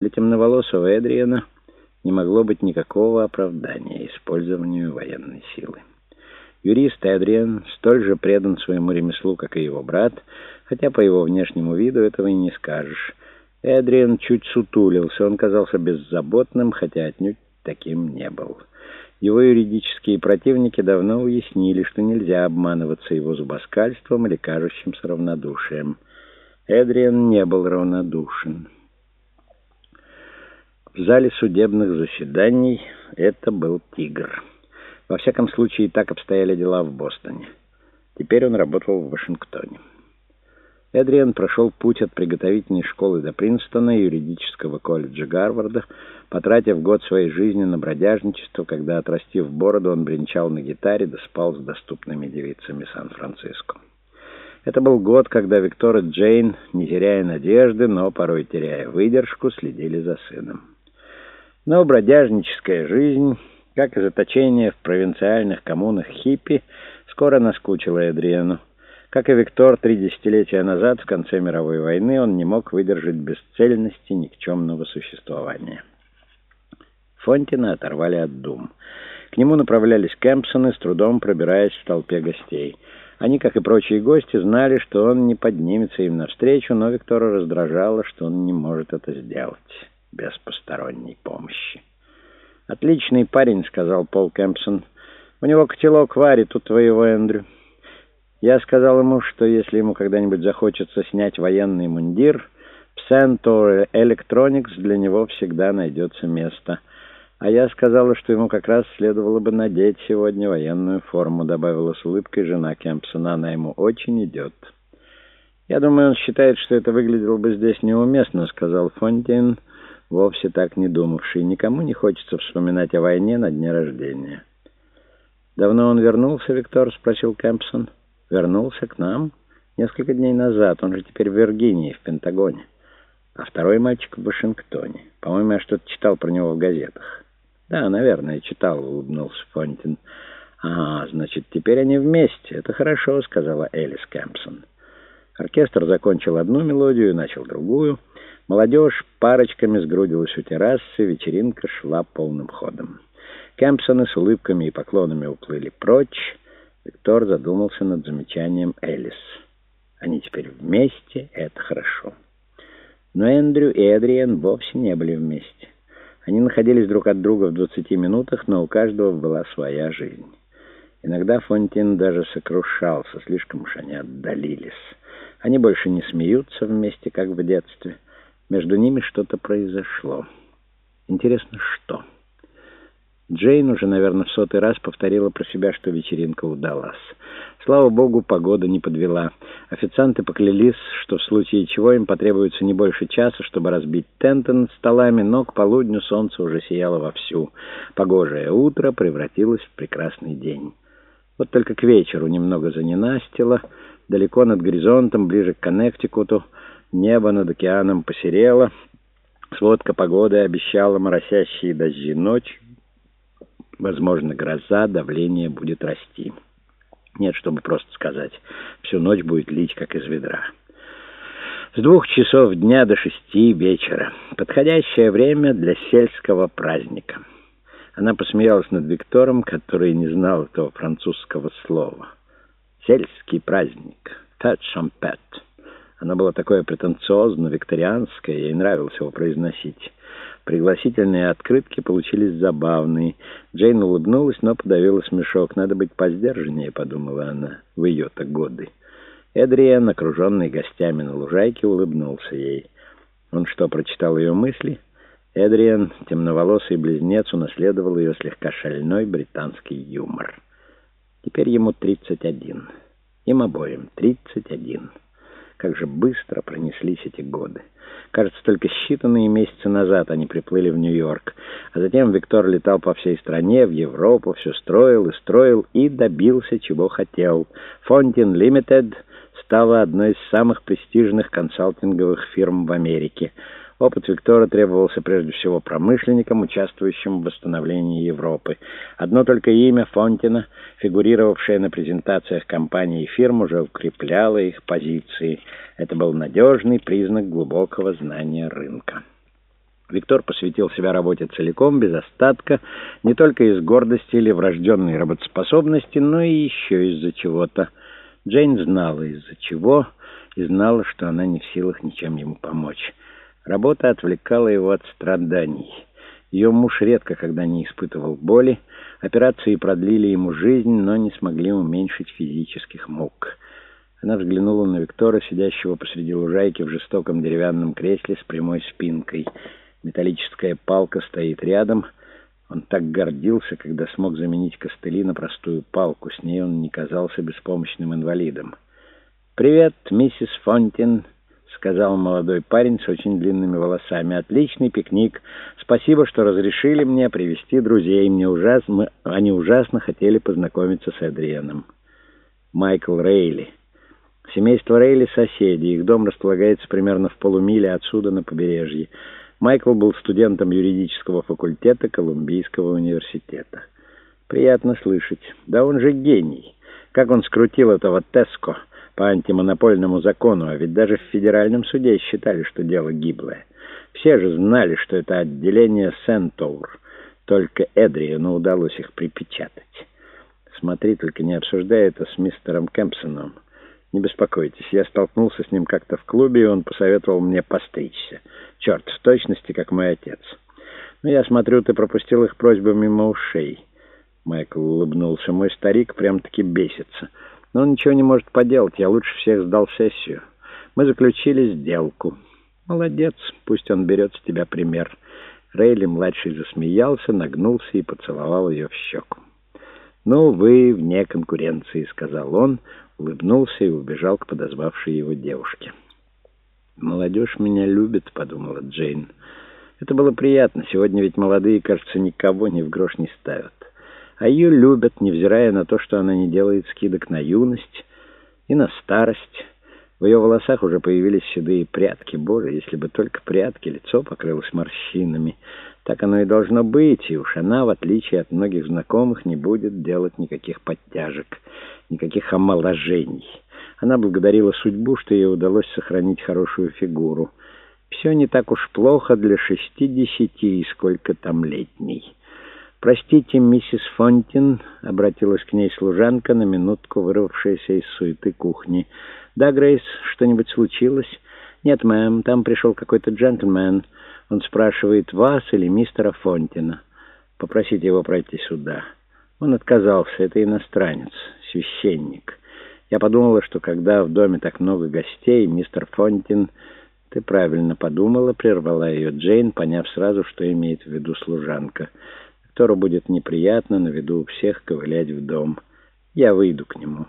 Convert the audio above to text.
Для темноволосого Эдриана не могло быть никакого оправдания использованию военной силы. Юрист Эдриан столь же предан своему ремеслу, как и его брат, хотя по его внешнему виду этого и не скажешь. Эдриан чуть сутулился, он казался беззаботным, хотя отнюдь таким не был. Его юридические противники давно уяснили, что нельзя обманываться его зубоскальством или кажущимся равнодушием. Эдриан не был равнодушен. В зале судебных заседаний это был тигр. Во всяком случае, так обстояли дела в Бостоне. Теперь он работал в Вашингтоне. Эдриан прошел путь от приготовительной школы до Принстона и юридического колледжа Гарварда, потратив год своей жизни на бродяжничество, когда, отрастив бороду, он бренчал на гитаре да спал с доступными девицами Сан-Франциско. Это был год, когда Виктор и Джейн, не теряя надежды, но порой теряя выдержку, следили за сыном. Но бродяжническая жизнь, как и заточение в провинциальных коммунах хиппи, скоро наскучила Эдриану. Как и Виктор три десятилетия назад, в конце мировой войны, он не мог выдержать бесцельности никчемного существования. Фонтина оторвали от дум. К нему направлялись Кэмпсоны, с трудом пробираясь в толпе гостей. Они, как и прочие гости, знали, что он не поднимется им навстречу, но Виктора раздражало, что он не может это сделать без посторонней помощи. «Отличный парень», — сказал Пол Кэмпсон. «У него котелок варит у твоего Эндрю». Я сказал ему, что если ему когда-нибудь захочется снять военный мундир, в Centaur Electronics для него всегда найдется место. А я сказала, что ему как раз следовало бы надеть сегодня военную форму, добавила с улыбкой жена Кемпсона. Она ему очень идет. «Я думаю, он считает, что это выглядело бы здесь неуместно», — сказал Фонтин, вовсе так не думавший. «Никому не хочется вспоминать о войне на дне рождения». «Давно он вернулся, Виктор?» — спросил Кемпсон. «Вернулся к нам несколько дней назад. Он же теперь в Виргинии, в Пентагоне. А второй мальчик в Вашингтоне. По-моему, я что-то читал про него в газетах». «Да, наверное, читал», — улыбнулся Фонтин. «Ага, значит, теперь они вместе. Это хорошо», — сказала Элис Кэмпсон. Оркестр закончил одну мелодию и начал другую. Молодежь парочками сгрудилась у террасы, вечеринка шла полным ходом. Кэмпсоны с улыбками и поклонами уплыли прочь. Виктор задумался над замечанием Элис. Они теперь вместе, это хорошо. Но Эндрю и Эдриен вовсе не были вместе. Они находились друг от друга в двадцати минутах, но у каждого была своя жизнь. Иногда Фонтин даже сокрушался, слишком уж они отдалились. Они больше не смеются вместе, как в детстве. Между ними что-то произошло. Интересно, что? Джейн уже, наверное, в сотый раз повторила про себя, что вечеринка удалась. Слава богу, погода не подвела. Официанты поклялись, что в случае чего им потребуется не больше часа, чтобы разбить тенты над столами, но к полудню солнце уже сияло вовсю. Погожее утро превратилось в прекрасный день. Вот только к вечеру немного заненастило, далеко над горизонтом, ближе к Коннектикуту, небо над океаном посерело, сводка погоды обещала моросящие дожди ночь, возможно, гроза, давление будет расти. Нет, чтобы просто сказать, всю ночь будет лить, как из ведра. С двух часов дня до шести вечера. Подходящее время для сельского праздника. Она посмеялась над Виктором, который не знал этого французского слова. Сельский праздник. Пет шампет. Оно было такое претенциозно, викторианское, ей нравилось его произносить. Пригласительные открытки получились забавные. Джейн улыбнулась, но подавила смешок. «Надо быть поздержаннее», — подумала она, — «в ее-то годы». Эдриен, окруженный гостями на лужайке, улыбнулся ей. Он что, прочитал ее мысли? Эдриан, темноволосый близнец, унаследовал ее слегка шальной британский юмор. Теперь ему 31. Им обоим 31. Как же быстро пронеслись эти годы. Кажется, только считанные месяцы назад они приплыли в Нью-Йорк. А затем Виктор летал по всей стране, в Европу, все строил и строил, и добился, чего хотел. Фонтин Limited стала одной из самых престижных консалтинговых фирм в Америке — Опыт Виктора требовался прежде всего промышленникам, участвующим в восстановлении Европы. Одно только имя Фонтина, фигурировавшее на презентациях компаний и фирм, уже укрепляло их позиции. Это был надежный признак глубокого знания рынка. Виктор посвятил себя работе целиком, без остатка, не только из гордости или врожденной работоспособности, но и еще из-за чего-то. Джейн знала, из-за чего, и знала, что она не в силах ничем ему помочь. Работа отвлекала его от страданий. Ее муж редко когда не испытывал боли. Операции продлили ему жизнь, но не смогли уменьшить физических мук. Она взглянула на Виктора, сидящего посреди лужайки в жестоком деревянном кресле с прямой спинкой. Металлическая палка стоит рядом. Он так гордился, когда смог заменить костыли на простую палку. С ней он не казался беспомощным инвалидом. «Привет, миссис Фонтин», — сказал молодой парень с очень длинными волосами. «Отличный пикник. Спасибо, что разрешили мне привести друзей. Мне ужасно... Они ужасно хотели познакомиться с Эдрианом». Майкл Рейли. Семейство Рейли — соседи. Их дом располагается примерно в полумиле отсюда на побережье. Майкл был студентом юридического факультета Колумбийского университета. Приятно слышать. Да он же гений. Как он скрутил этого Теско по антимонопольному закону, а ведь даже в федеральном суде считали, что дело гиблое. Все же знали, что это отделение Сентоур. Только Эдриану удалось их припечатать. Смотри, только не обсуждай это с мистером Кемпсоном. Не беспокойтесь, я столкнулся с ним как-то в клубе, и он посоветовал мне постричься. Черт, в точности, как мой отец. Но я смотрю, ты пропустил их просьбу мимо ушей. Майкл улыбнулся. Мой старик прям-таки бесится. Но он ничего не может поделать, я лучше всех сдал сессию. Мы заключили сделку. Молодец, пусть он берет с тебя пример. Рейли-младший засмеялся, нагнулся и поцеловал ее в щеку. «Ну, вы вне конкуренции», — сказал он, улыбнулся и убежал к подозвавшей его девушке. «Молодежь меня любит», — подумала Джейн. Это было приятно. Сегодня ведь молодые, кажется, никого ни в грош не ставят. А ее любят, невзирая на то, что она не делает скидок на юность и на старость. В ее волосах уже появились седые прядки. Боже, если бы только прядки, лицо покрылось морщинами. Так оно и должно быть, и уж она, в отличие от многих знакомых, не будет делать никаких подтяжек никаких омоложений. Она благодарила судьбу, что ей удалось сохранить хорошую фигуру. Все не так уж плохо для шестидесяти и сколько там летней. «Простите, миссис Фонтин», — обратилась к ней служанка, на минутку вырвавшаяся из суеты кухни. «Да, Грейс, что-нибудь случилось?» «Нет, мэм, там пришел какой-то джентльмен. Он спрашивает, вас или мистера Фонтина. Попросите его пройти сюда». Он отказался, это иностранец священник. Я подумала, что когда в доме так много гостей, мистер Фонтин... Ты правильно подумала, прервала ее Джейн, поняв сразу, что имеет в виду служанка. Виктору будет неприятно на виду у всех ковылять в дом. Я выйду к нему.